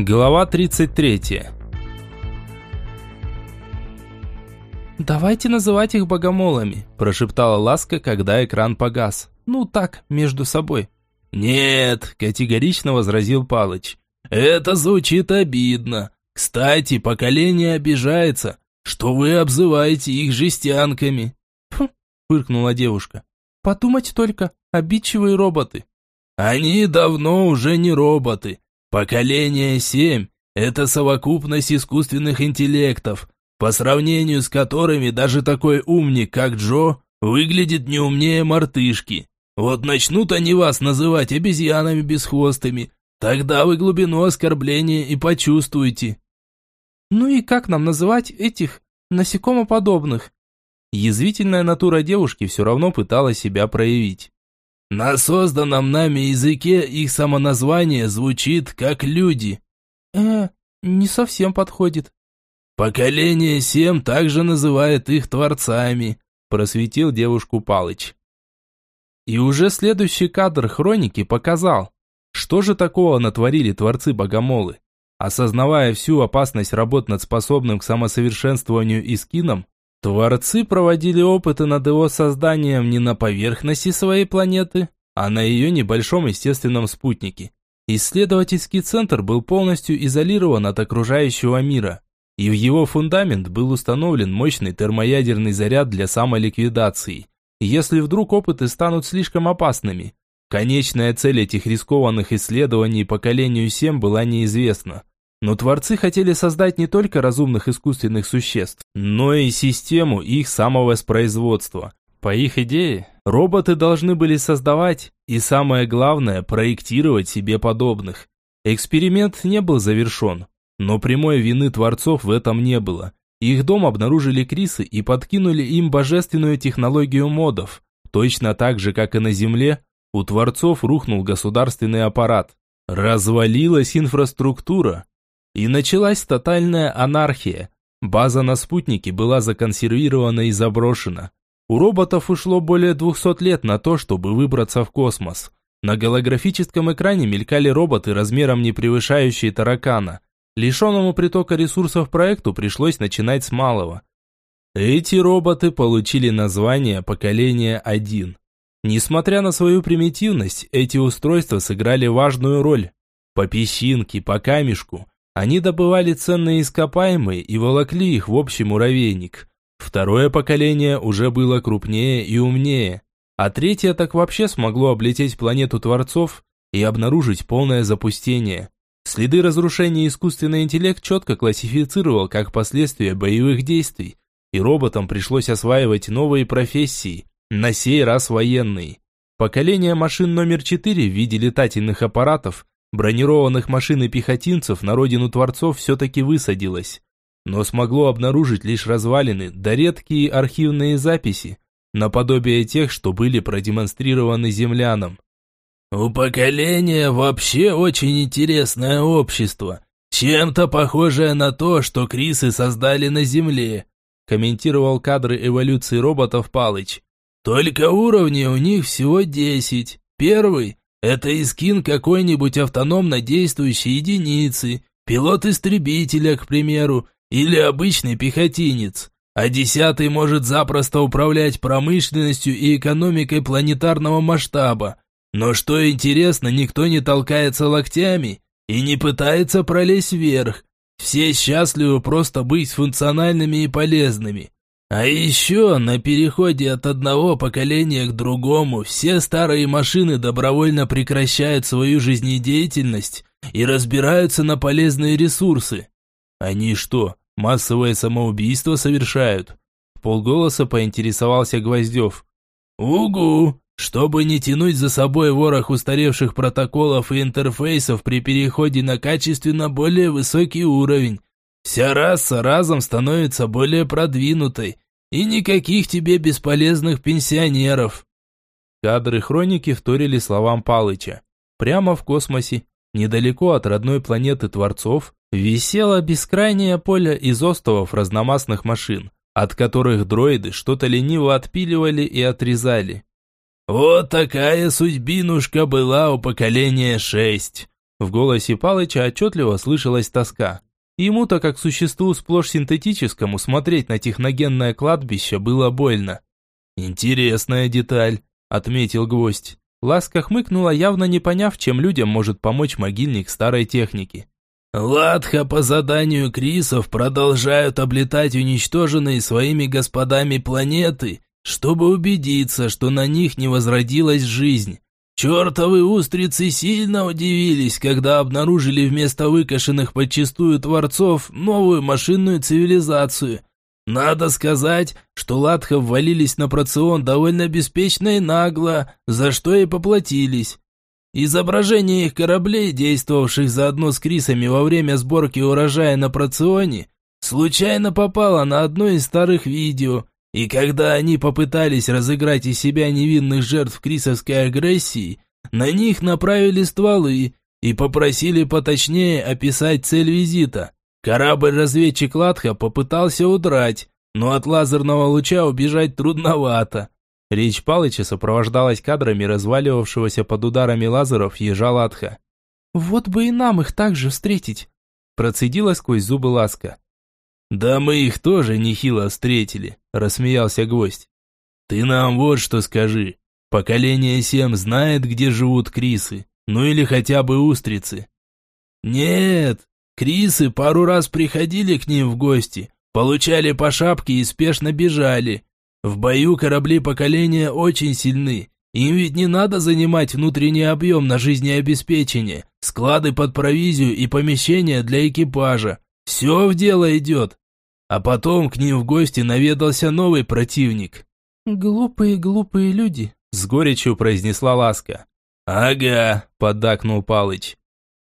Глава 33. «Давайте называть их богомолами», – прошептала Ласка, когда экран погас. «Ну так, между собой». «Нет», – категорично возразил Палыч. «Это звучит обидно. Кстати, поколение обижается, что вы обзываете их жестянками». «Фу», – фыркнула девушка. «Подумать только, обидчивые роботы». «Они давно уже не роботы. Поколение 7 – это совокупность искусственных интеллектов, по сравнению с которыми даже такой умник, как Джо, выглядит не умнее мартышки. Вот начнут они вас называть обезьянами бесхвостыми, тогда вы глубину оскорбления и почувствуете. Ну и как нам называть этих насекомоподобных? Язвительная натура девушки все равно пыталась себя проявить. На созданном нами языке их самоназвание звучит как люди. Э, не совсем подходит. Поколение Сем также называет их творцами, просветил девушку Палыч. И уже следующий кадр хроники показал, что же такого натворили творцы-богомолы. Осознавая всю опасность работ над способным к самосовершенствованию и скином, Творцы проводили опыты над его созданием не на поверхности своей планеты, а на ее небольшом естественном спутнике. Исследовательский центр был полностью изолирован от окружающего мира, и в его фундамент был установлен мощный термоядерный заряд для самоликвидации. Если вдруг опыты станут слишком опасными, конечная цель этих рискованных исследований поколению 7 была неизвестна. Но творцы хотели создать не только разумных искусственных существ, но и систему их самовоспроизводства. По их идее, роботы должны были создавать и, самое главное, проектировать себе подобных. Эксперимент не был завершен, но прямой вины творцов в этом не было. Их дом обнаружили Крисы и подкинули им божественную технологию модов. Точно так же, как и на Земле, у творцов рухнул государственный аппарат. Развалилась инфраструктура, и началась тотальная анархия. База на спутнике была законсервирована и заброшена. У роботов ушло более 200 лет на то, чтобы выбраться в космос. На голографическом экране мелькали роботы размером не превышающие таракана. Лишенному притока ресурсов проекту пришлось начинать с малого. Эти роботы получили название поколения 1. Несмотря на свою примитивность, эти устройства сыграли важную роль. По песчинке, по камешку, они добывали ценные ископаемые и волокли их в общий муравейник. Второе поколение уже было крупнее и умнее, а третье так вообще смогло облететь планету Творцов и обнаружить полное запустение. Следы разрушения искусственный интеллект четко классифицировал как последствия боевых действий, и роботам пришлось осваивать новые профессии, на сей раз военные. Поколение машин номер 4 в виде летательных аппаратов Бронированных машин и пехотинцев на родину Творцов все-таки высадилось, но смогло обнаружить лишь развалины да редкие архивные записи, наподобие тех, что были продемонстрированы землянам. «У поколения вообще очень интересное общество, чем-то похожее на то, что Крисы создали на Земле», комментировал кадры эволюции роботов Палыч. «Только уровней у них всего десять. Первый это искин какой-нибудь автономно действующей единицы, пилот истребителя, к примеру, или обычный пехотинец. А десятый может запросто управлять промышленностью и экономикой планетарного масштаба. Но что интересно, никто не толкается локтями и не пытается пролезть вверх. Все счастливы просто быть функциональными и полезными. А еще на переходе от одного поколения к другому все старые машины добровольно прекращают свою жизнедеятельность и разбираются на полезные ресурсы. Они что, массовое самоубийство совершают? Полголоса поинтересовался Гвоздев. Угу, чтобы не тянуть за собой ворох устаревших протоколов и интерфейсов при переходе на качественно более высокий уровень, Вся раса разом становится более продвинутой, и никаких тебе бесполезных пенсионеров. Кадры хроники вторили словам Палыча. Прямо в космосе, недалеко от родной планеты Творцов, висело бескрайнее поле из остовов разномастных машин, от которых дроиды что-то лениво отпиливали и отрезали. «Вот такая судьбинушка была у поколения шесть», В голосе Палыча отчетливо слышалась тоска. Ему-то, как существу сплошь синтетическому, смотреть на техногенное кладбище было больно. «Интересная деталь», – отметил гвоздь. Ласка хмыкнула, явно не поняв, чем людям может помочь могильник старой техники. «Ладха по заданию Крисов продолжают облетать уничтоженные своими господами планеты, чтобы убедиться, что на них не возродилась жизнь. Чертовы устрицы сильно удивились, когда обнаружили вместо выкошенных подчистую творцов новую машинную цивилизацию. Надо сказать, что Латха ввалились на процион довольно беспечно и нагло, за что и поплатились. Изображение их кораблей, действовавших заодно с Крисами во время сборки урожая на проционе, случайно попало на одно из старых видео, и когда они попытались разыграть из себя невинных жертв крисовской агрессии, на них направили стволы и попросили поточнее описать цель визита. Корабль-разведчик Латха попытался удрать, но от лазерного луча убежать трудновато. Речь Палыча сопровождалась кадрами разваливавшегося под ударами лазеров ежа Латха. «Вот бы и нам их так же встретить!» Процедила сквозь зубы Ласка. «Да мы их тоже нехило встретили», – рассмеялся гость. «Ты нам вот что скажи. Поколение семь знает, где живут крисы, ну или хотя бы устрицы». «Нет, крисы пару раз приходили к ним в гости, получали по шапке и спешно бежали. В бою корабли поколения очень сильны. Им ведь не надо занимать внутренний объем на жизнеобеспечение, склады под провизию и помещения для экипажа. Все в дело идет. А потом к ним в гости наведался новый противник. «Глупые-глупые люди», — с горечью произнесла Ласка. «Ага», — поддакнул Палыч.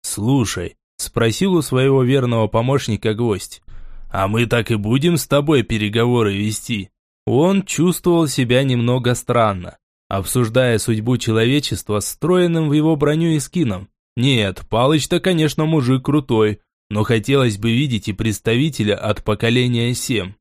«Слушай», — спросил у своего верного помощника гость, «а мы так и будем с тобой переговоры вести?» Он чувствовал себя немного странно, обсуждая судьбу человечества с встроенным в его броню и скином. Нет, Палыч-то, конечно, мужик крутой, но хотелось бы видеть и представителя от поколения 7.